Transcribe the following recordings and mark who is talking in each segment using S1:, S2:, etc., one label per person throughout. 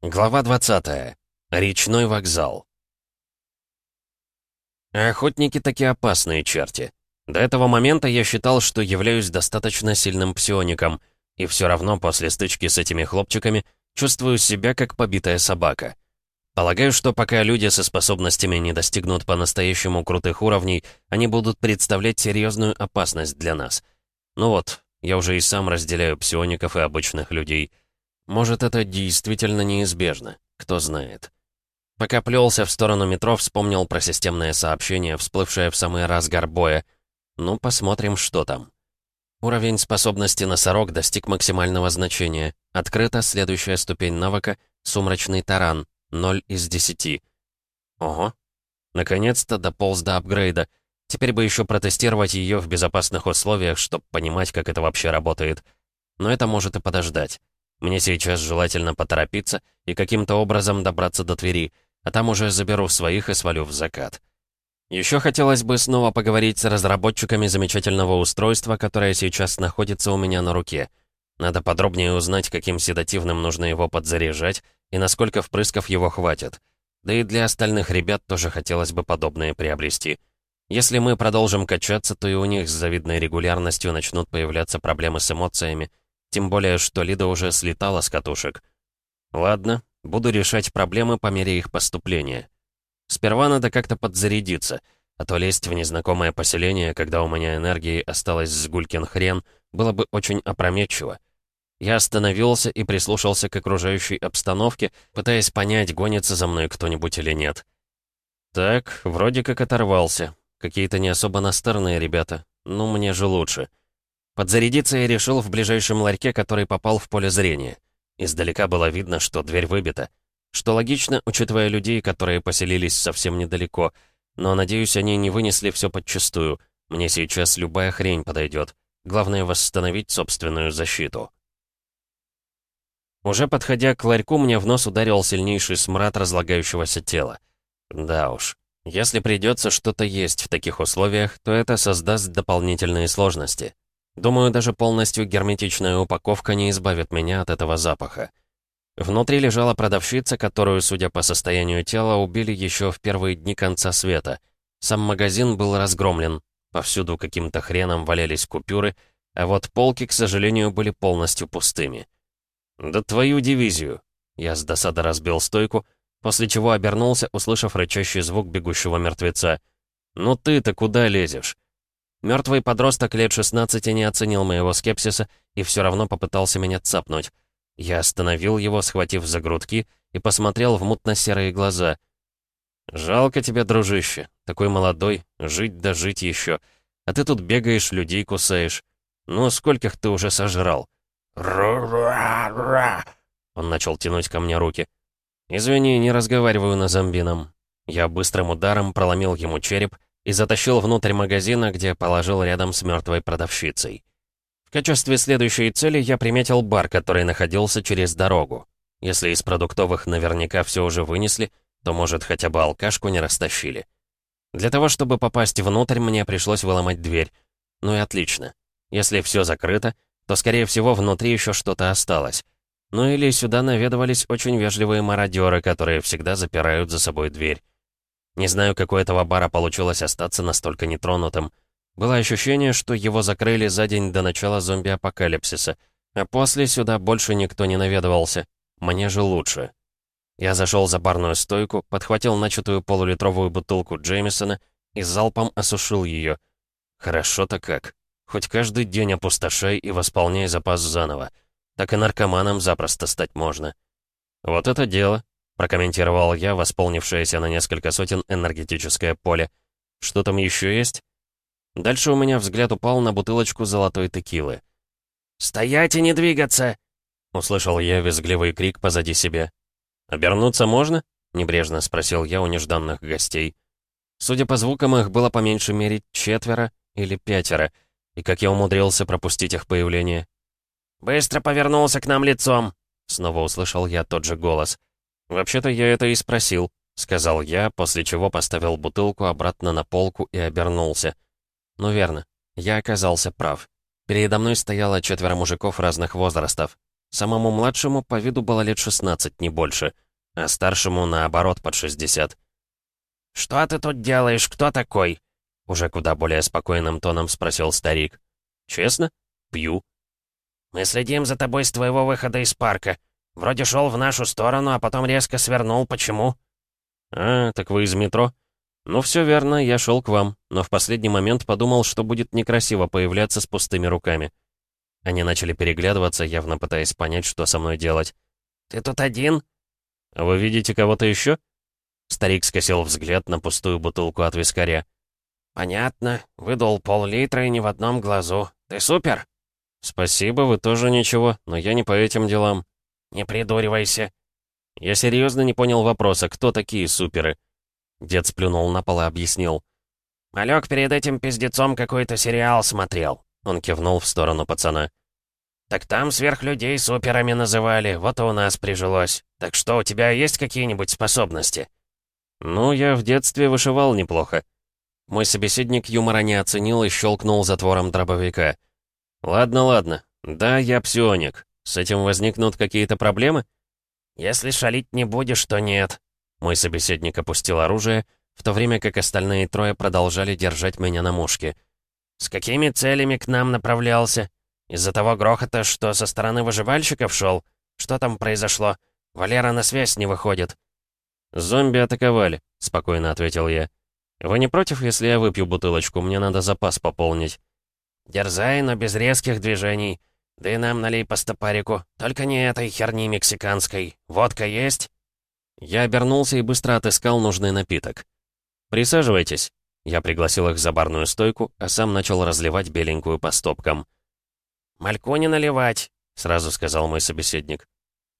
S1: Глава 20. Речной вокзал. Охотники таки опасные черти. До этого момента я считал, что являюсь достаточно сильным псиоником, и все равно после стычки с этими хлопчиками чувствую себя как побитая собака. Полагаю, что пока люди со способностями не достигнут по-настоящему крутых уровней, они будут представлять серьезную опасность для нас. Ну вот, я уже и сам разделяю псиоников и обычных людей — может, это действительно неизбежно, кто знает. Пока плелся в сторону метро, вспомнил про системное сообщение, всплывшее в самый разгар боя. Ну, посмотрим, что там. Уровень способности носорог достиг максимального значения. Открыта следующая ступень навыка «Сумрачный таран», 0 из 10. Ого. Наконец-то дополз до апгрейда. Теперь бы еще протестировать ее в безопасных условиях, чтобы понимать, как это вообще работает. Но это может и подождать. Мне сейчас желательно поторопиться и каким-то образом добраться до Твери, а там уже заберу своих и свалю в закат. Еще хотелось бы снова поговорить с разработчиками замечательного устройства, которое сейчас находится у меня на руке. Надо подробнее узнать, каким седативным нужно его подзаряжать и насколько впрысков его хватит. Да и для остальных ребят тоже хотелось бы подобное приобрести. Если мы продолжим качаться, то и у них с завидной регулярностью начнут появляться проблемы с эмоциями, тем более, что Лида уже слетала с катушек. Ладно, буду решать проблемы по мере их поступления. Сперва надо как-то подзарядиться, а то лезть в незнакомое поселение, когда у меня энергии осталось с гулькин хрен, было бы очень опрометчиво. Я остановился и прислушался к окружающей обстановке, пытаясь понять, гонится за мной кто-нибудь или нет. Так, вроде как оторвался. Какие-то не особо настырные ребята. Ну, мне же лучше. Подзарядиться я решил в ближайшем ларьке, который попал в поле зрения. Издалека было видно, что дверь выбита. Что логично, учитывая людей, которые поселились совсем недалеко. Но, надеюсь, они не вынесли все подчистую. Мне сейчас любая хрень подойдет. Главное — восстановить собственную защиту. Уже подходя к ларьку, мне в нос ударил сильнейший смрад разлагающегося тела. Да уж, если придется что-то есть в таких условиях, то это создаст дополнительные сложности. Думаю, даже полностью герметичная упаковка не избавит меня от этого запаха. Внутри лежала продавщица, которую, судя по состоянию тела, убили еще в первые дни конца света. Сам магазин был разгромлен. Повсюду каким-то хреном валялись купюры, а вот полки, к сожалению, были полностью пустыми. «Да твою дивизию!» Я с досады разбил стойку, после чего обернулся, услышав рычащий звук бегущего мертвеца. «Ну ты-то куда лезешь?» Мертвый подросток лет 16 не оценил моего скепсиса и все равно попытался меня цапнуть. Я остановил его, схватив за грудки, и посмотрел в мутно-серые глаза. «Жалко тебя, дружище. Такой молодой, жить да жить еще. А ты тут бегаешь, людей кусаешь. Ну, скольких ты уже сожрал?» «Ра-ра-ра!» Он начал тянуть ко мне руки. «Извини, не разговариваю на зомбином». Я быстрым ударом проломил ему череп, и затащил внутрь магазина, где положил рядом с мертвой продавщицей. В качестве следующей цели я приметил бар, который находился через дорогу. Если из продуктовых наверняка все уже вынесли, то, может, хотя бы алкашку не растащили. Для того, чтобы попасть внутрь, мне пришлось выломать дверь. Ну и отлично. Если все закрыто, то, скорее всего, внутри еще что-то осталось. Ну или сюда наведывались очень вежливые мародеры, которые всегда запирают за собой дверь. Не знаю, как у этого бара получилось остаться настолько нетронутым. Было ощущение, что его закрыли за день до начала зомби-апокалипсиса, а после сюда больше никто не наведывался. Мне же лучше. Я зашел за барную стойку, подхватил начатую полулитровую бутылку Джеймисона и залпом осушил ее. Хорошо-то как. Хоть каждый день опустошай и восполняй запас заново. Так и наркоманом запросто стать можно. Вот это дело прокомментировал я, восполнившееся на несколько сотен энергетическое поле. «Что там еще есть?» Дальше у меня взгляд упал на бутылочку золотой текилы. «Стоять и не двигаться!» Услышал я визгливый крик позади себя. «Обернуться можно?» — небрежно спросил я у нежданных гостей. Судя по звукам, их было по меньшей мере четверо или пятеро, и как я умудрился пропустить их появление. «Быстро повернулся к нам лицом!» — снова услышал я тот же голос. «Вообще-то я это и спросил», — сказал я, после чего поставил бутылку обратно на полку и обернулся. «Ну верно, я оказался прав. Передо мной стояло четверо мужиков разных возрастов. Самому младшему по виду было лет 16, не больше, а старшему, наоборот, под 60.
S2: «Что ты тут делаешь? Кто такой?»
S1: Уже куда более спокойным тоном спросил старик. «Честно? Пью».
S2: «Мы следим за тобой с твоего выхода из парка. Вроде шел в нашу сторону, а потом резко свернул. Почему?»
S1: «А, так вы из метро?» «Ну, все верно, я шел к вам, но в последний момент подумал, что будет некрасиво появляться с пустыми руками». Они начали переглядываться, явно пытаясь понять, что со мной делать.
S2: «Ты тут один?»
S1: «Вы видите кого-то еще?» Старик скосил взгляд на пустую бутылку от вискаря.
S2: «Понятно. Выдал пол-литра и не в одном глазу. Ты супер?»
S1: «Спасибо, вы тоже ничего, но я не по этим делам».
S2: «Не придуривайся».
S1: Я серьезно не понял вопроса, кто такие суперы. Дед сплюнул на пол и объяснил.
S2: «Малек перед этим пиздецом какой-то сериал смотрел».
S1: Он кивнул в сторону пацана.
S2: «Так там сверхлюдей суперами называли, вот и у нас прижилось. Так что, у тебя есть какие-нибудь способности?»
S1: «Ну, я в детстве вышивал неплохо». Мой собеседник юмора не оценил и щелкнул затвором дробовика. «Ладно, ладно. Да, я псионик. С этим возникнут какие-то проблемы?»
S2: «Если шалить не будешь, то нет».
S1: Мой собеседник опустил оружие, в то время как остальные трое продолжали держать меня на мушке.
S2: «С какими целями к нам направлялся? Из-за того грохота, что со стороны выживальщиков шел? Что там произошло? Валера на связь не выходит».
S1: «Зомби атаковали», — спокойно ответил я. «Вы не против, если я выпью бутылочку? Мне надо запас пополнить».
S2: «Дерзай, но без резких движений. Да и нам налей по стопарику. Только не этой херни мексиканской. Водка есть?»
S1: Я обернулся и быстро отыскал нужный напиток. «Присаживайтесь». Я пригласил их за барную стойку, а сам начал разливать беленькую по стопкам.
S2: «Мальку не наливать», — сразу сказал мой собеседник.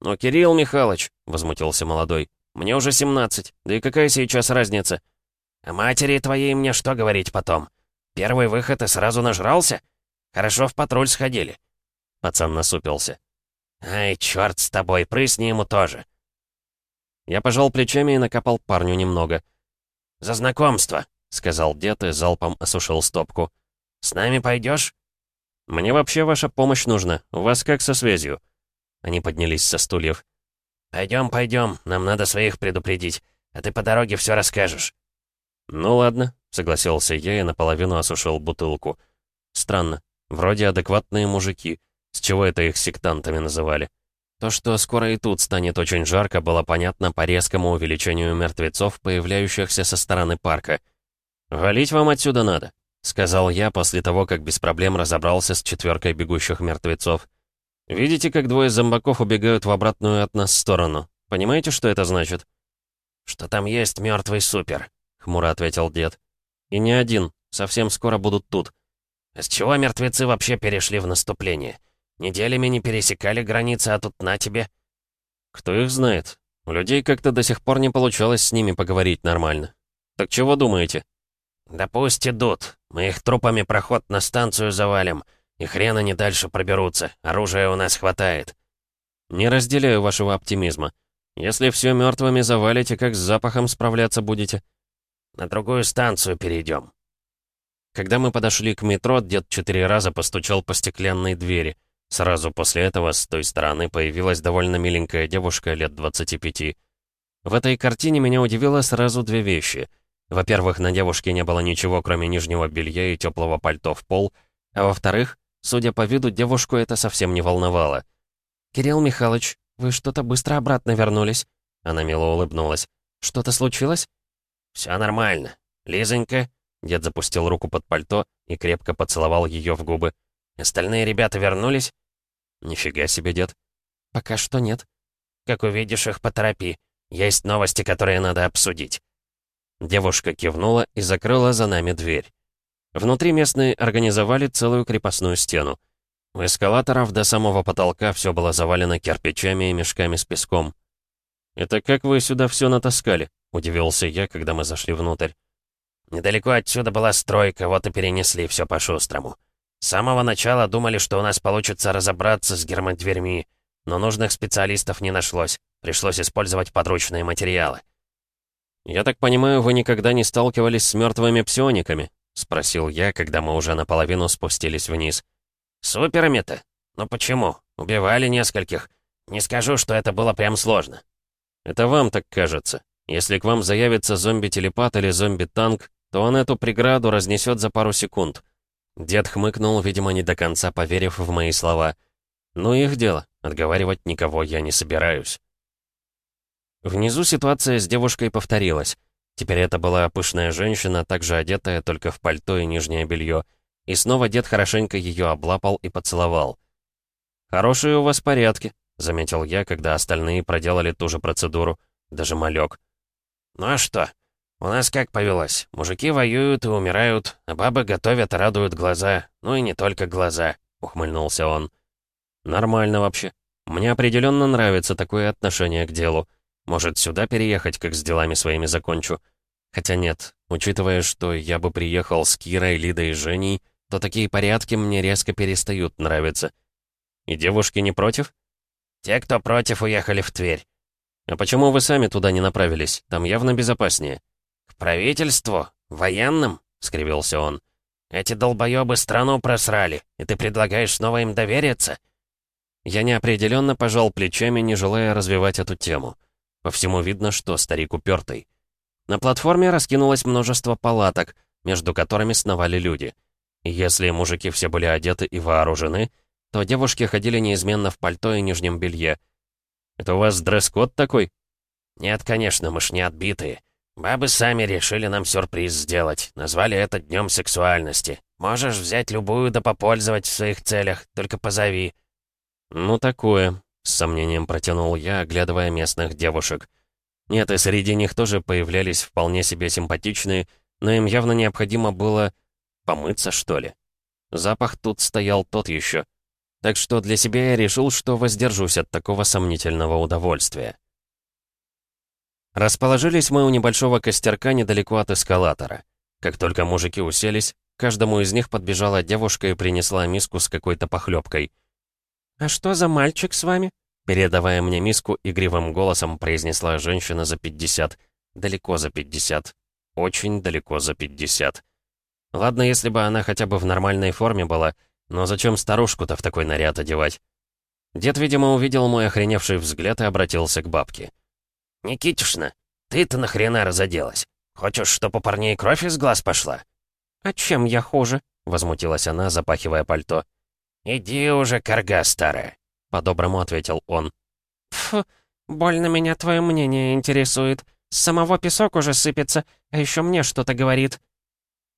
S2: «Но, Кирилл Михайлович», — возмутился молодой, — «мне уже 17, да и какая сейчас разница?» «А матери твоей мне что говорить потом? Первый выход и сразу нажрался? Хорошо в патруль сходили».
S1: Пацан насупился.
S2: «Ай, черт с тобой, прысни ему тоже».
S1: Я пожал плечами и накопал парню немного.
S2: «За знакомство», — сказал дед и залпом осушил стопку. «С нами пойдешь?
S1: «Мне вообще ваша помощь нужна. У вас как со связью?» Они поднялись со стульев.
S2: «Пойдем, пойдем. Нам надо своих предупредить. А ты по дороге все расскажешь».
S1: «Ну ладно», — согласился я и наполовину осушил бутылку. «Странно. Вроде адекватные мужики. С чего это их сектантами называли?» То, что скоро и тут станет очень жарко, было понятно по резкому увеличению мертвецов, появляющихся со стороны парка. «Валить вам отсюда надо», — сказал я после того, как без проблем разобрался с четверкой бегущих мертвецов. «Видите, как двое зомбаков убегают в обратную от нас сторону? Понимаете, что это значит?»
S2: «Что там есть мертвый супер», — хмуро ответил дед.
S1: «И не один. Совсем скоро будут тут».
S2: «А с чего мертвецы вообще перешли в наступление? Неделями не пересекали границы, а тут на тебе».
S1: «Кто их знает? У людей как-то до сих пор не получалось с ними поговорить нормально. Так чего думаете?»
S2: «Да пусть идут. Мы их трупами проход на станцию завалим. И хрен они дальше проберутся. Оружия у нас хватает».
S1: «Не разделяю вашего оптимизма. Если все мертвыми завалите, как с запахом справляться будете?»
S2: «На другую станцию перейдем».
S1: Когда мы подошли к метро, дед четыре раза постучал по стеклянной двери. Сразу после этого с той стороны появилась довольно миленькая девушка лет 25. В этой картине меня удивило сразу две вещи. Во-первых, на девушке не было ничего, кроме нижнего белья и теплого пальто в пол, а во-вторых, судя по виду, девушку это совсем не волновало. «Кирилл Михайлович, вы что-то быстро обратно вернулись?» Она мило улыбнулась. «Что-то случилось?»
S2: «Все нормально. Лизонька...» Дед запустил руку под пальто и крепко поцеловал ее в губы. «Остальные ребята вернулись?»
S1: «Нифига себе, дед».
S2: «Пока что нет». «Как увидишь их, поторопи. Есть новости, которые надо обсудить».
S1: Девушка кивнула и закрыла за нами дверь. Внутри местные организовали целую крепостную стену. У эскалаторов до самого потолка все было завалено кирпичами и мешками с песком. «Это как вы сюда все натаскали?» — удивился я, когда мы зашли внутрь.
S2: «Недалеко отсюда была стройка, вот и перенесли все по-шустрому. С самого начала думали, что у нас получится разобраться с гермодверьми, но нужных специалистов не нашлось. Пришлось использовать подручные материалы.
S1: «Я так понимаю, вы никогда не сталкивались с мертвыми псиониками?» — спросил я, когда мы уже наполовину спустились вниз.
S2: «Суперами-то? «Но почему? Убивали нескольких. Не скажу, что это было прям сложно».
S1: «Это вам так кажется. Если к вам заявится зомби-телепат или зомби-танк, то он эту преграду разнесет за пару секунд». Дед хмыкнул, видимо, не до конца поверив в мои слова. «Ну, их дело. Отговаривать никого я не собираюсь». Внизу ситуация с девушкой повторилась. Теперь это была пышная женщина, также одетая, только в пальто и нижнее белье. И снова дед хорошенько ее облапал и поцеловал. «Хорошие у вас порядки», — заметил я, когда остальные проделали ту же процедуру. Даже малек.
S2: «Ну а что? У нас как повелось? Мужики воюют и умирают, а бабы готовят и радуют глаза. Ну и не только глаза», — ухмыльнулся он.
S1: «Нормально вообще. Мне определенно нравится такое отношение к делу. Может, сюда переехать, как с делами своими закончу? Хотя нет, учитывая, что я бы приехал с Кирой, Лидой и Женей, то такие порядки мне резко перестают нравиться. И девушки не против?
S2: Те, кто против, уехали в Тверь.
S1: А почему вы сами туда не направились? Там явно безопаснее.
S2: К правительству? Военным? — скривился он. Эти долбоёбы страну просрали, и ты предлагаешь снова им довериться?
S1: Я неопределенно пожал плечами, не желая развивать эту тему. По всему видно, что старик упертый. На платформе раскинулось множество палаток, между которыми сновали люди. Если мужики все были одеты и вооружены, то девушки ходили неизменно в пальто и нижнем белье. «Это у вас дресс-код такой?»
S2: «Нет, конечно, мы ж не отбитые. Бабы сами решили нам сюрприз сделать. Назвали это Днем сексуальности. Можешь взять любую да попользовать в своих целях, только позови».
S1: «Ну, такое», с сомнением протянул я, оглядывая местных девушек. Нет, и среди них тоже появлялись вполне себе симпатичные, но им явно необходимо было помыться, что ли. Запах тут стоял тот еще. Так что для себя я решил, что воздержусь от такого сомнительного удовольствия. Расположились мы у небольшого костерка недалеко от эскалатора. Как только мужики уселись, каждому из них подбежала девушка и принесла миску с какой-то похлебкой —
S3: «А что за мальчик с вами?»
S1: Передавая мне миску, игривым голосом произнесла женщина за 50. Далеко за 50. Очень далеко за 50. Ладно, если бы она хотя бы в нормальной форме была, но зачем старушку-то в такой наряд одевать? Дед, видимо, увидел мой охреневший взгляд и обратился к бабке.
S2: «Никитишна, ты-то нахрена разоделась? Хочешь, чтоб у парней кровь из глаз пошла?»
S3: «А чем я хуже?»
S1: — возмутилась она, запахивая пальто.
S2: «Иди уже, корга старая», — по-доброму ответил он.
S3: «Фу, больно меня твое мнение интересует. С самого песок уже сыпется, а еще мне что-то говорит».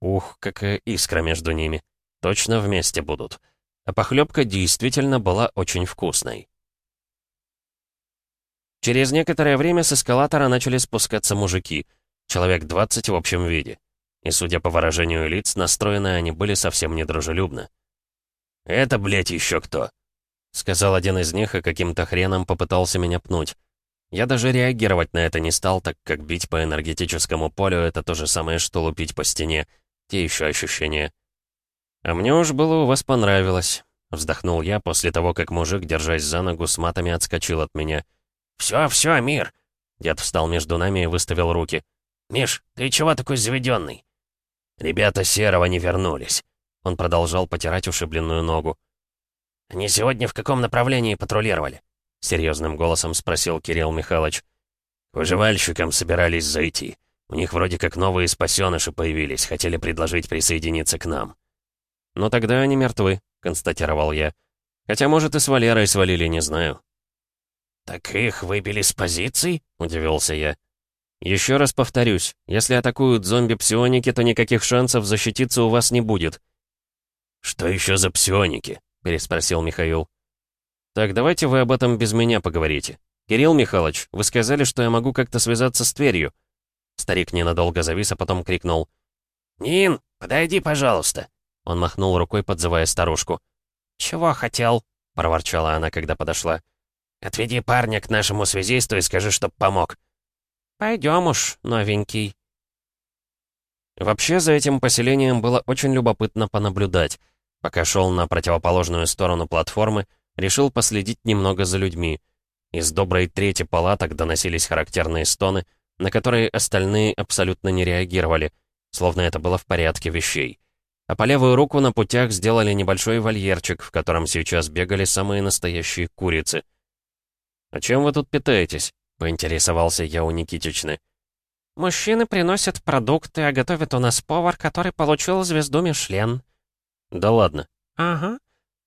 S1: Ух, какая искра между ними. Точно вместе будут. А похлебка действительно была очень вкусной. Через некоторое время с эскалатора начали спускаться мужики. Человек 20 в общем виде. И, судя по выражению лиц, настроены они были совсем недружелюбно.
S2: «Это, блядь, еще кто?»
S1: Сказал один из них и каким-то хреном попытался меня пнуть. Я даже реагировать на это не стал, так как бить по энергетическому полю — это то же самое, что лупить по стене. Те еще ощущения. «А мне уж было у вас понравилось», — вздохнул я после того, как мужик, держась за ногу, с матами отскочил от меня.
S2: «Все, все, мир!»
S1: Дед встал между нами и выставил руки.
S2: «Миш, ты чего такой заведенный?»
S1: «Ребята Серого не вернулись. Он продолжал потирать ушибленную ногу.
S2: «Они сегодня в каком направлении патрулировали?»
S1: Серьезным голосом спросил Кирилл Михайлович. «Выживальщикам собирались зайти. У них вроде как новые спасеныши появились, хотели предложить присоединиться к нам». «Но тогда они мертвы», — констатировал я. «Хотя, может, и с Валерой свалили, не знаю».
S2: «Так их выбили с позиций?» — удивился я.
S1: «Еще раз повторюсь, если атакуют зомби-псионики, то никаких шансов защититься у вас не будет»,
S2: «Что еще за псионики?» — переспросил Михаил.
S1: «Так давайте вы об этом без меня поговорите. Кирилл Михайлович, вы сказали, что я могу как-то связаться с Тверью». Старик ненадолго завис, а потом крикнул.
S2: «Нин, подойди, пожалуйста!»
S1: Он махнул рукой, подзывая старушку.
S3: «Чего хотел?»
S1: — проворчала она, когда подошла.
S2: «Отведи парня к нашему связисту и скажи, чтоб помог».
S3: «Пойдем уж, новенький».
S1: Вообще, за этим поселением было очень любопытно понаблюдать. Пока шел на противоположную сторону платформы, решил последить немного за людьми. Из доброй трети палаток доносились характерные стоны, на которые остальные абсолютно не реагировали, словно это было в порядке вещей. а по левую руку на путях сделали небольшой вольерчик, в котором сейчас бегали самые настоящие курицы. «А чем вы тут питаетесь?» — поинтересовался я у Никитичны.
S3: «Мужчины приносят продукты, а готовит у нас повар, который получил звезду Мишлен».
S1: «Да ладно».
S3: «Ага.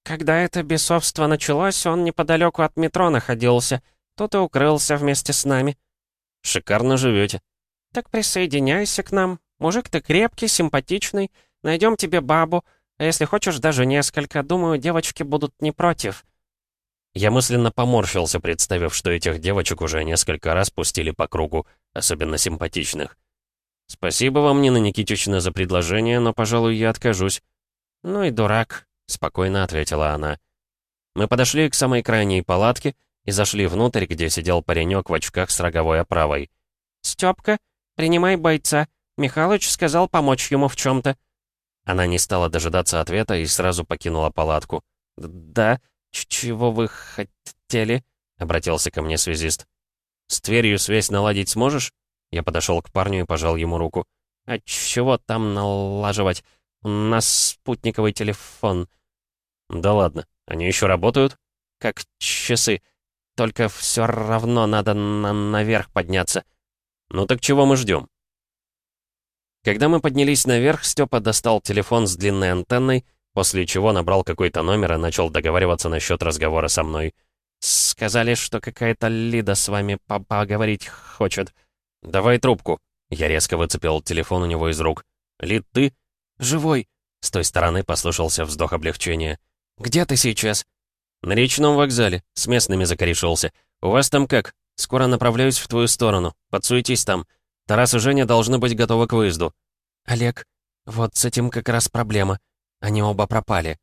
S3: Когда это бесовство началось, он неподалеку от метро находился. Тут и укрылся вместе с нами».
S1: «Шикарно живете.
S3: «Так присоединяйся к нам. Мужик ты крепкий, симпатичный. Найдем тебе бабу. А если хочешь, даже несколько. Думаю, девочки будут не против».
S1: Я мысленно поморщился, представив, что этих девочек уже несколько раз пустили по кругу, особенно симпатичных. «Спасибо вам, Нина Никитична, за предложение, но, пожалуй, я откажусь».
S3: «Ну и дурак», —
S1: спокойно ответила она. Мы подошли к самой крайней палатке и зашли внутрь, где сидел паренек в очках с роговой оправой.
S3: «Стёпка, принимай бойца. Михалыч сказал помочь ему в чем то
S1: Она не стала дожидаться ответа и сразу покинула палатку.
S3: «Да, чего вы хотели?» — обратился ко мне связист.
S1: «С Тверью связь наладить сможешь?» Я подошел к парню и пожал ему руку.
S3: «А чего там налаживать? У нас спутниковый телефон».
S1: «Да ладно, они еще работают?»
S3: «Как часы. Только все равно надо на наверх подняться».
S1: «Ну так чего мы ждем?» Когда мы поднялись наверх, Степа достал телефон с длинной антенной, после чего набрал какой-то номер и начал договариваться насчет разговора со мной.
S3: «Сказали, что какая-то Лида с вами поговорить хочет».
S1: «Давай трубку». Я резко выцепил телефон у него из рук. «Лид, ты?»
S3: «Живой».
S1: С той стороны послышался вздох облегчения.
S3: «Где ты сейчас?»
S1: «На речном вокзале. С местными закорешился. У вас там как? Скоро направляюсь в твою сторону. Подсуетись там. Тарас и Женя должны быть готовы к выезду».
S3: «Олег, вот с этим как раз проблема. Они оба пропали».